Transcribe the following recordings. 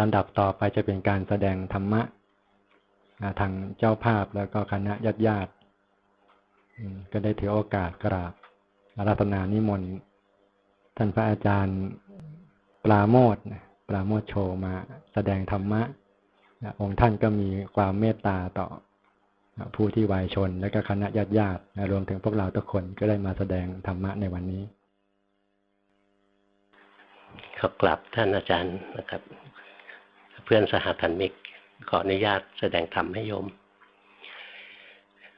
ลำดับต่อไปจะเป็นการแสดงธรรมะทางเจ้าภาพแล้วก็คณะญาติญาติก็ได้ถือโอกาสกราบอาราธนานิมนต์ท่านพระอาจารย์ปราโมทปราโมทโชมาแสดงธรรมะองค์ท่านก็มีความเมตตาต่อผู้ที่วายชน และก็คณะญาติญาติรวมถึงพวกเราทุกคนก็ได้มาแสดงธรรมะในวันนี้ขอกลับท่านอาจารย์นะครับ เพื่อนสหพันมิก ขออนุญาตแสดงธรรมให้โยม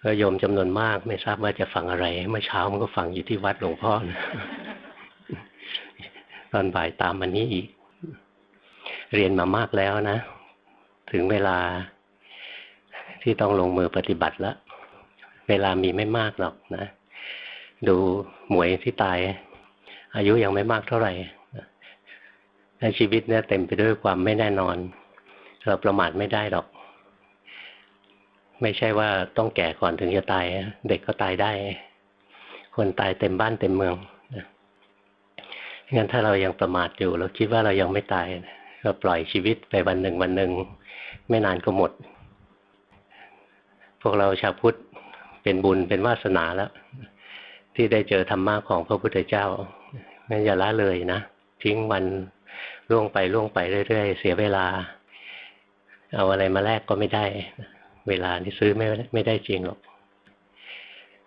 ก็โยมจำนวนมากไม่ทราบว่าจะฟังอะไร เมื่อเช้ามันก็ฟังอยู่ที่วัดหลวงพ่อนะตอนบ่ายตามมันนี้อีก เรียนมามากแล้วนะ ถึงเวลาที่ต้องลงมือปฏิบัติแล้วเวลามีไม่มากหรอกนะ ดูหมวยที่ตาย อายุยังไม่มากเท่าไหร่ ในชีวิตเนี่ยเต็มไปด้วยความไม่แน่นอน เราประมาทไม่ได้หรอก ไม่ใช่ว่าต้องแก่ก่อนถึงจะตาย เด็กก็ตายได้ คนตายเต็มบ้านเต็มเมืองงั้นถ้าเรายังประมาทอยู่ เราคิดว่าเรายังไม่ตาย เราปล่อยชีวิตไปวันหนึ่งวันหนึ่ง ไม่นานก็หมด พวกเราชาวพุทธเป็นบุญเป็นวาสนาแล้ว ที่ได้เจอธรรมะของพระพุทธเจ้างั้นอย่าละเลยนะ ทิ้งวัน ล่วงไปล่วงไปเรื่อยๆ เสียเวลา เอาอะไรมาแลกก็ไม่ได้ เวลาที่ซื้อไม่ไม่ได้จริงหรอก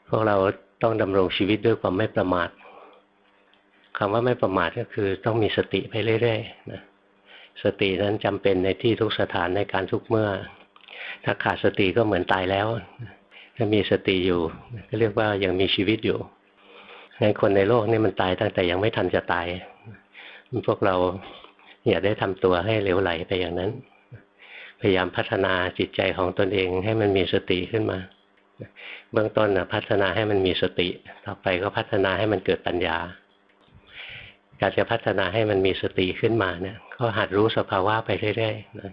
พวกเราต้องดำรงชีวิตด้วยความไม่ประมาทคำว่าไม่ประมาทก็คือต้องมีสติไปเรื่อยๆนะสตินั้นจำเป็นในที่ทุกสถานในการทุกเมื่อ ถ้าขาดสติก็เหมือนตายแล้ว ถ้ามีสติอยู่ ก็เรียกว่ายังมีชีวิตอยู่ในคนในโลกนี่มันตายตั้งแต่ยังไม่ทันจะตาย พวกเรา อย่าได้ทำตัวให้เหลวไหลไปอย่างนั้น พยายามพัฒนาจิตใจของตนเองให้มันมีสติขึ้นมา เบื้องต้นนะพัฒนาให้มันมีสติ ต่อไปก็พัฒนาให้มันเกิดปัญญา การจะพัฒนาให้มันมีสติขึ้นมาเนี่ยก็หัดรู้สภาวะไปเรื่อยๆนะ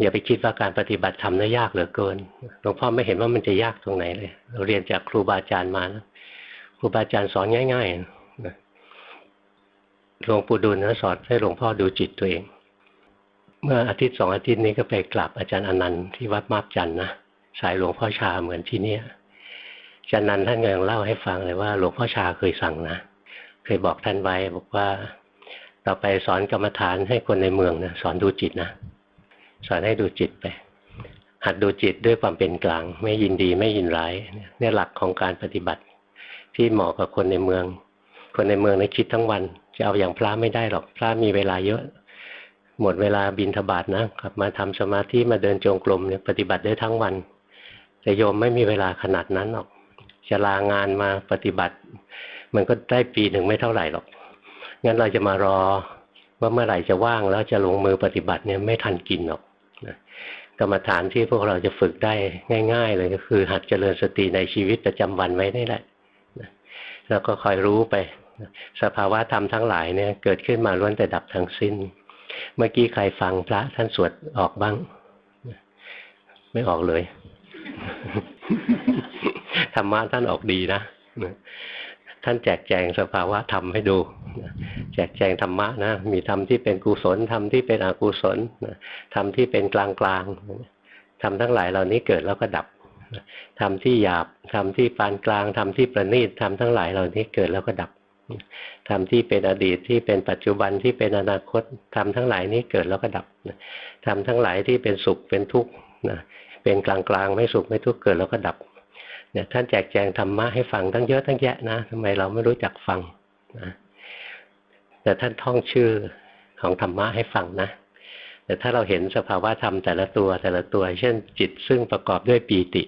อย่าไปคิดว่าการปฏิบัติทำน่ายากเหลือเกิน หลวงพ่อไม่เห็นว่ามันจะยากตรงไหนเลย เราเรียนจากครูบาอาจารย์มานะครูบาอาจารย์สอนง่ายๆนะ หลวงปู่ดูลนะสอนให้หลวงพ่อดูจิตตัวเอง เมื่ออาทิตย์สองอาทิตย์นี้ก็ไปกราบอาจารย์อนันต์ที่วัดมาบจันนะสายหลวงพ่อชาเหมือนที่เนี้ยอาจารย์นันท่านยังเล่าให้ฟังเลยว่า หลวงพ่อชาเคยสั่งนะเคยบอกท่านไว้บอกว่าต่อไปสอนกรรมฐานให้คนในเมืองนะสอนดูจิตนะสอนให้ดูจิตไป หัดดูจิตด้วยความเป็นกลาง ไม่ยินดีไม่ยินร้ายเนี่ยหลักของการปฏิบัติ ที่เหมาะกับคนในเมือง คนในเมืองในคิดทั้งวัน จะเอาอย่างพระไม่ได้หรอกพระมีเวลาเยอะ หมดเวลาบินทบาทนะกลับมาทำสมาธิมาเดินจงกรมเนี่ยปฏิบัติได้ทั้งวัน แต่โยมไม่มีเวลาขนาดนั้นหรอกจะลางานมาปฏิบัติ มันก็ได้ปีหนึ่งไม่เท่าไหร่หรอกงั้นเราจะมารอว่าเมื่อไหร่จะว่างแล้วจะลงมือปฏิบัติเนี่ยไม่ทันกินหรอกกรรมฐานที่พวกเราจะฝึกได้ง่าย ๆ เลยก็คือ หัดเจริญสติในชีวิตประจำวันไว้นี่แหละแล้วก็คอยรู้ไป สภาวะธรรมทั้งหลายเนี่ยเกิดขึ้นมาล้วนแต่ดับทั้งสิ้น เมื่อกี้ใครฟังพระท่านสวดออกบ้าง ไม่ออกเลย ธรรมะท่านออกดีนะท่านแจกแจงสภาวะธรรมให้ดู แจกแจงธรรมะนะ มีธรรมที่เป็นกุศลธรรมที่เป็นอกุศลธรรมที่เป็นกลางกลางธรรมทั้งหลายเหล่านี้เกิดแล้วก็ดับธรรมที่หยาบธรรมที่ปานกลางธรรมที่ประณีตธรรมทั้งหลายเหล่านี้เกิดแล้วก็ดับ ธรรมที่เป็นอดีตที่เป็นปัจจุบันที่เป็นอนาคตธรรมทั้งหลายนี้เกิดแล้วก็ดับธรรมทั้งหลายที่เป็นสุขเป็นทุกข์นะเป็นกลางกลางไม่สุขไม่ทุกข์เกิดแล้วก็ดับเนี่ยท่านแจกแจงธรรมะให้ฟังทั้งเยอะทั้งแยะนะทำไมเราไม่รู้จักฟังนะแต่ท่านท่องชื่อของธรรมะให้ฟังนะ แต่ถ้าเราเห็นสภาวะธรรมแต่ละตัวแต่ละตัว เช่น จิตซึ่งประกอบด้วยปีติ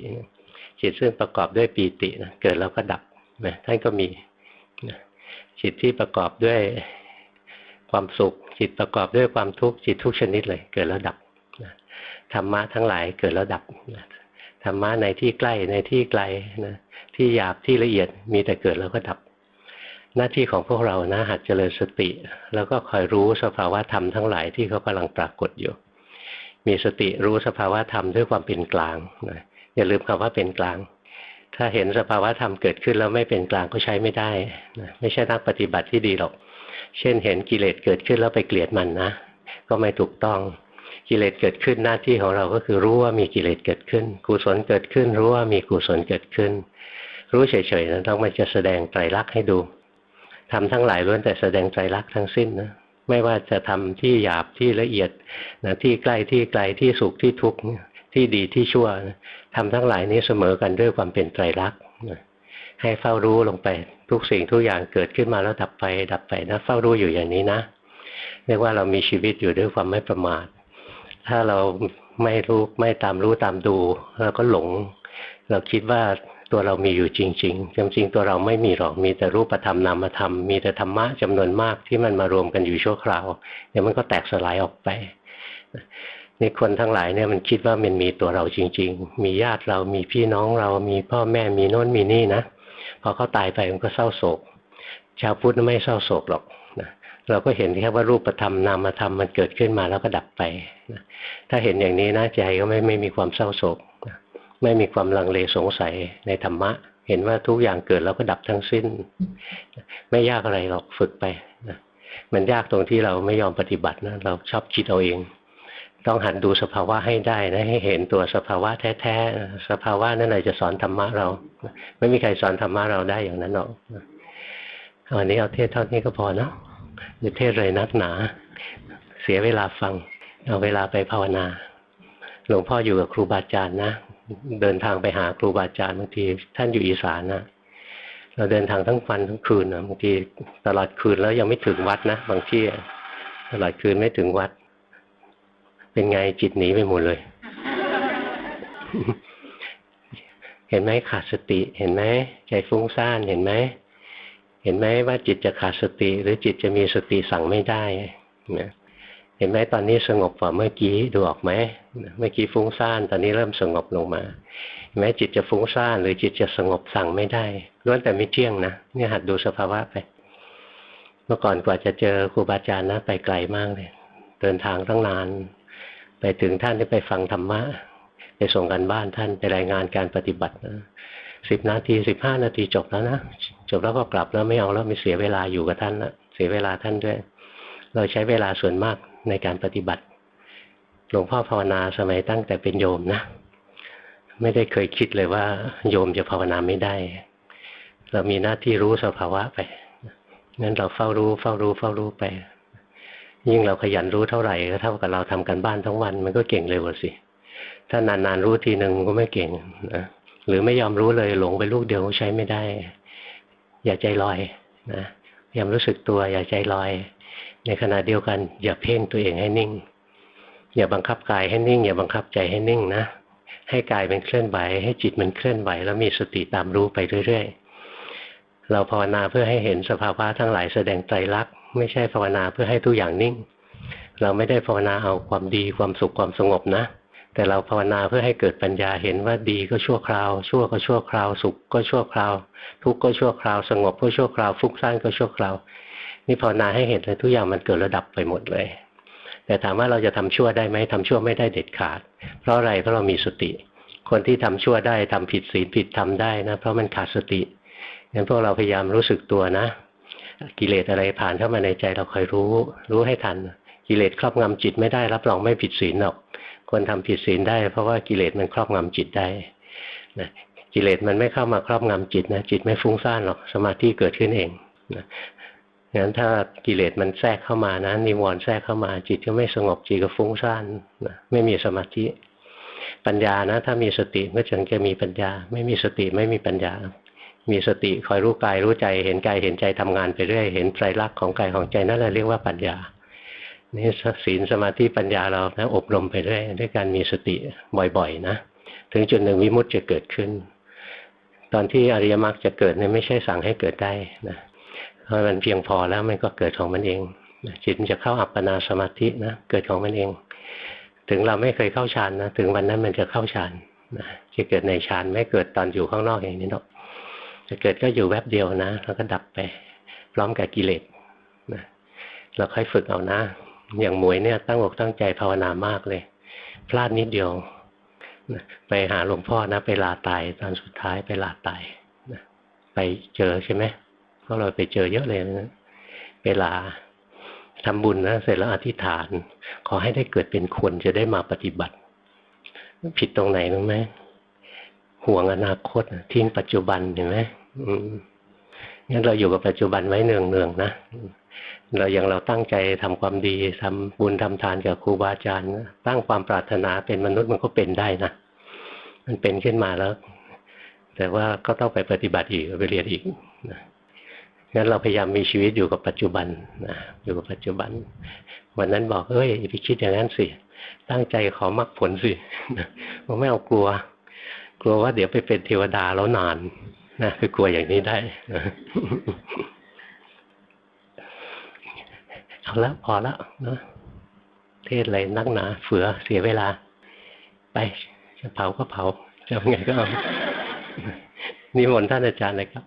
จิตซึ่งประกอบด้วยปีตินะเกิดแล้วก็ดับนะท่านก็มี จิตที่ประกอบด้วยความสุข จิตประกอบด้วยความทุกข์จิตทุกชนิดเลย เกิดแล้วดับธรรมะทั้งหลายเกิดแล้วดับธรรมะในที่ใกล้ในที่ไกลนะที่หยาบที่ละเอียดมีแต่เกิดแล้วก็ดับ หน้าที่ของพวกเรานะหัดเจริญสติ แล้วก็คอยรู้สภาวะธรรมทั้งหลายที่เขากำลังปรากฏอยู่ มีสติรู้สภาวะธรรมด้วยความเป็นกลางนะอย่าลืมคำว่าเป็นกลาง ถ้าเห็นสภาวะธรรมเกิดขึ้นแล้วไม่เป็นกลางก็ใช้ไม่ได้นะไม่ใช่นักปฏิบัติที่ดีหรอก เช่นเห็นกิเลสเกิดขึ้นแล้วไปเกลียดมันนะ ก็ไม่ถูกต้องกิเลสเกิดขึ้นหน้าที่ของเราก็คือรู้ว่ามีกิเลสเกิดขึ้น กุศลเกิดขึ้น รู้ว่ามีกุศลเกิดขึ้น รู้เฉยๆนะต้องมันจะแสดงไตรลักษณ์ให้ดูทำทั้งหลายล้วนแต่แสดงไตรลักษณ์ทั้งสิ้นนะไม่ว่าจะทำที่หยาบที่ละเอียดนะที่ใกล้ที่ไกลที่สุขที่ทุกข์ ที่ดีที่ชั่วทำทั้งหลายนี้เสมอกันด้วยความเป็นไตรลักษณ์ให้เฝ้ารู้ลงไปทุกสิ่งทุกอย่างเกิดขึ้นมาแล้วดับไป ดับไปนะเฝ้ารู้อยู่อย่างนี้นะเรียกว่าเรามีชีวิตอยู่ด้วยความไม่ประมาท ถ้าเราไม่รู้ไม่ตามรู้ตามดูเราก็หลง เราคิดว่าตัวเรามีอยู่จริงๆจริงๆตัวเราไม่มีหรอกมีแต่รูปธรรมนามธรรมมีแต่ธรรมะจำนวนมากที่มันมารวมกันอยู่ชั่วคราวเดี๋ยวมันก็แตกสลายออกไป นี่คนทั้งหลายเนี่ยมันคิดว่ามันมีตัวเราจริง ๆ มีญาติเรามีพี่น้องเรามีพ่อแม่มีโน้นมีนี่นะพอเขาตายไปมันก็เศร้าโศก ชาวพุทธไม่เศร้าโศกหรอกนะเราก็เห็นแค่ว่ารูปธรรมนามธรรมมันเกิดขึ้นมาแล้วก็ดับไปนะถ้าเห็นอย่างนี้นะใจก็ไม่ไม่มีความเศร้าโศกนะไม่มีความลังเลสงสัยในธรรมะ เห็นว่าทุกอย่างเกิดแล้วก็ดับทั้งสิ้น ไม่ยากอะไรหรอกฝึกไปนะมันยากตรงที่เราไม่ยอมปฏิบัตินะเราชอบคิดเอาเอง ต้องหัดดูสภาวะให้ได้นะให้เห็นตัวสภาวะแท้ๆสภาวะนั่นแหละจะสอนธรรมะเรา ไม่มีใครสอนธรรมะเราได้อย่างนั้นหรอกวันนี้เอาเทศเท่านี้ก็พอเนาะอย่าเทศเลยนักหนา เสียเวลาฟัง เอาเวลาไปภาวนา หลวงพ่ออยู่กับครูบาอาจารย์นะเดินทางไปหาครูบาอาจารย์บางทีท่านอยู่อีสานนะเราเดินทางทั้งวันทั้งคืนนะบางทีตลอดคืนแล้วยังไม่ถึงวัดนะบางที่ตลอดคืนไม่ถึงวัด เป็นไงจิตหนีไปหมดเลย เห็นไหมขาดสติ เห็นไหมใจฟุ้งซ่านเห็นไหมเห็นไหมว่าจิตจะขาดสติ หรือจิตจะมีสติสั่งไม่ได้นะเห็นไหมตอนนี้สงบกว่าเมื่อกี้ดูออกไหมเมื่อกี้ฟุ้งซ่านตอนนี้เริ่มสงบลงมาเห็นไหมจิตจะฟุ้งซ่านหรือจิตจะสงบสั่งไม่ได้ล้วนแต่ไม่เที่ยงนะเนี่ยหัดดูสภาวะไป เมื่อก่อนกว่าจะเจอครูบาอาจารย์นะไปไกลมากเลยเดินทางตั้งนาน ไปถึงท่านที่ไปฟังธรรมะไปส่งกันบ้านท่านไปรายงานการปฏิบัตินะสิบนาทีสิบห้านาทีจบแล้วนะจบแล้วก็กลับแล้วไม่เอาแล้วไม่เสียเวลาอยู่กับท่านละเสียเวลาท่านด้วย เราใช้เวลาส่วนมากในการปฏิบัติ หลวงพ่อภาวนาสมัยตั้งแต่เป็นโยมนะไม่ได้เคยคิดเลยว่า โยมจะภาวนาไม่ได้ เรามีหน้าที่รู้สภาวะไปนั้นเราเฝ้ารู้เฝ้ารู้เฝ้ารู้ไป ยิ่งเราขยันรู้เท่าไหร่ก็เท่ากับเราทำกันบ้านทั้งวัน มันก็เก่งเร็วสิถ้านานๆรู้ทีหนึ่งก็ไม่เก่งนะหรือไม่ยอมรู้เลยหลงไปลูกเดียวใช้ไม่ได้ อย่าใจลอยนะยอมรู้สึกตัวอย่าใจลอย ในขณะเดียวกัน อย่าเพ่งตัวเองให้นิ่ง อย่าบังคับกายให้นิ่ง อย่าบังคับใจให้นิ่งนะให้กายเป็นเคลื่อนไหวให้จิตมันเคลื่อนไหว แล้วมีสติตามรู้ไปเรื่อยๆ เราภาวนาเพื่อให้เห็นสภาวะทั้งหลายแสดงใจรักไม่ใช่ภาวนาเพื่อให้ทุกอย่างนิ่ง เราไม่ได้ภาวนาเอาความดีความสุขความสงบนะ แต่เราภาวนาเพื่อให้เกิดปัญญาเห็นว่าดีก็ชั่วคราว ชั่วก็ชั่วคราว สุขก็ชั่วคราว ทุกข์ก็ชั่วคราว สงบก็ชั่วคราวฟุ้งซ่านก็ชั่วคราว นี่ภาวนาให้เห็นเลยทุกอย่างมันเกิดระดับไปหมดเลย แต่ถามว่าเราจะทำชั่วได้ไหมทำชั่วไม่ได้เด็ดขาด เพราะอะไรเพราะเรามีสติ คนที่ทำชั่วได้ทำผิดศีลผิดทำได้นะเพราะมันขาดสติ งั้นพวกเราพยายามรู้สึกตัวนะ กิเลสอะไรผ่านเข้ามาในใจเราคอยรู้ รู้ให้ทัน กิเลสครอบงำจิตไม่ได้รับรองไม่ผิดศีลหรอกคนทำผิดศีลได้ เพราะว่ากิเลสมันครอบงำจิตได้นะกิเลสมันไม่เข้ามาครอบงำจิตนะจิตไม่ฟุ้งซ่านหรอกสมาธิเกิดขึ้นเองนะงั้นถ้ากิเลสมันแทรกเข้ามานะนิวรณ์แทรกเข้ามา จิตก็ไม่สงบจิตก็ฟุ้งซ่านนะไม่มีสมาธิปัญญานะ ถ้ามีสติก็จึงจะมีปัญญา ไม่มีสติไม่มีปัญญา มีสติคอยรู้กายรู้ใจ เห็นกายเห็นใจทำงานไปเรื่อย เห็นไตรลักษณ์ของกายของใจนั่นแหละเรียกว่าปัญญา นี่ศีลสมาธิปัญญาเรานะอบรมไปเรื่อยด้วยการมีสติบ่อยๆนะ ถึงจุดหนึ่งวิมุตติจะเกิดขึ้น ตอนที่อริยมรรคจะเกิดเนี่ยไม่ใช่สั่งให้เกิดได้นะพอมันเพียงพอแล้วมันก็เกิดของมันเอง จิตมันจะเข้าอัปปนาสมาธินะเกิดของมันเอง ถึงเราไม่เคยเข้าฌานนะถึงวันนั้นมันจะเข้าฌานนะจะเกิดในฌานไม่เกิดตอนอยู่ข้างนอกอย่างนี้หรอก จะเกิดก็อยู่แวบเดียวนะ แล้วก็ดับไป พร้อมกับกิเลสนะเราค่อยฝึกเอานะ อย่างหมวยเนี่ยตั้งอกตั้งใจภาวนามากเลย พลาดนิดเดียวนะไปหาหลวงพ่อนะไปลาตายตอนสุดท้ายไปลาตายนะไปเจอใช่ไหมพวกเราไปเจอเยอะเลยนะเวลาทำบุญนะเสร็จแล้วอธิษฐาน ขอให้ได้เกิดเป็นคนจะได้มาปฏิบัติ ผิดตรงไหนรู้ไหมห่วงอนาคตทิ้งปัจจุบันเห็นไหม งั้นเราอยู่กับปัจจุบันไว้เนืองเนืองๆนะ เราอย่างเราตั้งใจทำความดีทำบุญทำทานกับครูบาอาจารย์นะตั้งความปรารถนาเป็นมนุษย์มันก็เป็นได้นะ มันเป็นขึ้นมาแล้ว แต่ว่าก็ต้องไปปฏิบัติอีกไปเรียนอีกนะงั้นเราพยายามมีชีวิตอยู่กับปัจจุบันนะอยู่กับปัจจุบัน วันนั้นบอกเอ้ยไปคิดอย่างนั้นสิตั้งใจขอมรรคผลสิผมไม่เอากลัว กลัวว่าเดี๋ยวไปเป็นเทวดาแล้วนาน นะคือกลัวอย่างนี้ได้เอาละพอละนะเทศอะไรนักหนาเฟือเสียเวลา ไปจะเผาก็เผาจะเอาไงก็เอานิมนต์ท่านอาจารย์เลยครับ